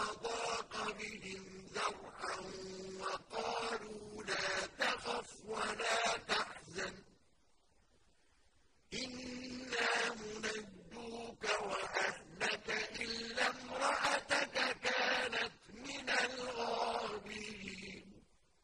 وَضَرَبَ